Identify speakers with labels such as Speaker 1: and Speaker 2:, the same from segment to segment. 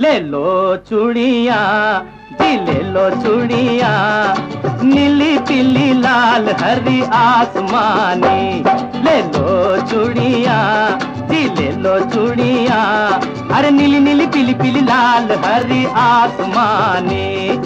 Speaker 1: ले लो चूड़िया, जी ले लो चूड़िया। नीली, पीली, लाल, हरी आसमानी। ले लो चूड़िया, जी ले लो चूड़िया। अरे नीली नीली, पीली पीली, लाल, हरी आसमानी।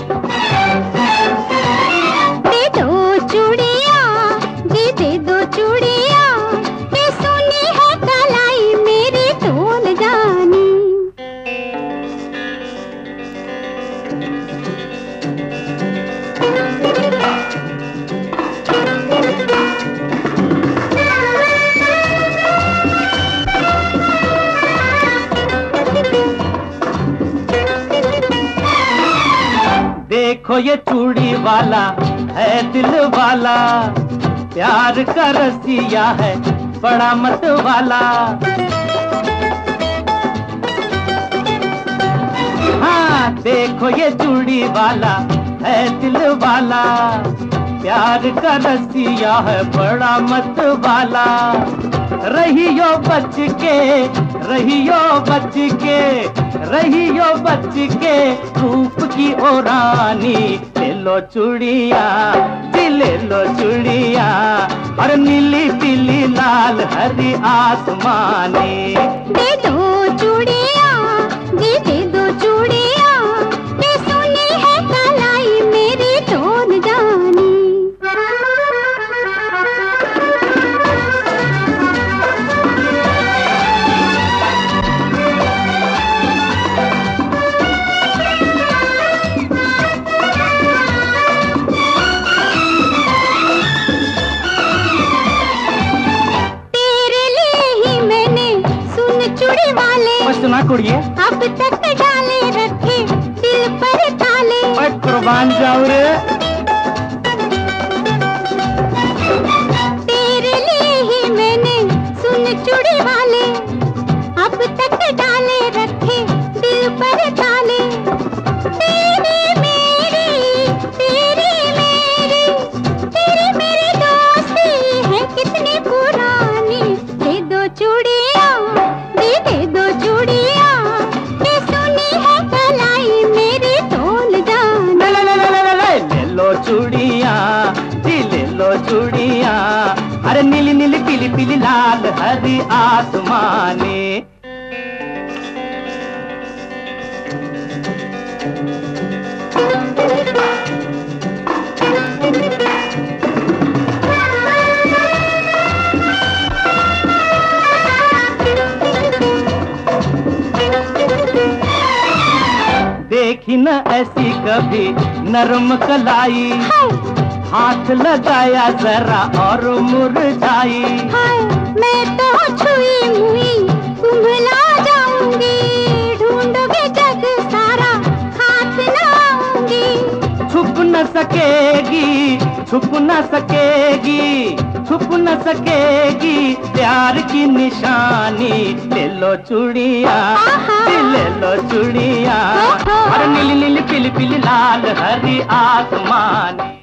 Speaker 1: देखो ये चूड़ी वाला है दिल वाला प्यार का रसिया है बड़ा मत वाला। देखो ये चूड़ी वाला, है दिल वाला। प्यार का रसिया है, बड़ा मत वाला। रहियो बच के रहियो बच के रहियो बच के रूप की ओरानी, ले लो चूड़िया ले लो चूड़िया। और नीली पीली लाल, हरी आसमानी।
Speaker 2: दे दो
Speaker 1: कुड़िए।
Speaker 2: अब तक डाले रखे दिल पर ताले।
Speaker 1: ओए कुर्बान जाओ रे।
Speaker 2: तेरे लिए ही मैंने सुन चूड़ी वाले। अब तक डाले रखे दिल पर ताले। तेरी मेरी तेरी मेरी तेरी मेरी दोस्ती है कितनी पुरानी। दे दो चूड़िया
Speaker 1: पीली पीली लाल हरी आसमानी। देखी न ऐसी कभी नरम कलाई। हाथ लगाया जरा और मुरझाई।
Speaker 2: हाय मैं तो छुई मुई कुंभला जाऊँगी। ढूंढोगे जग सारा हाथ ना आऊँगी
Speaker 1: छुप न सकेगी छुप न सकेगी छुप न सकेगी प्यार की निशानी ले लो चूड़िया ले लो चूड़िया।
Speaker 2: ओहो।
Speaker 1: और नीली नीली पीली पीली लाल हरी आसमानी।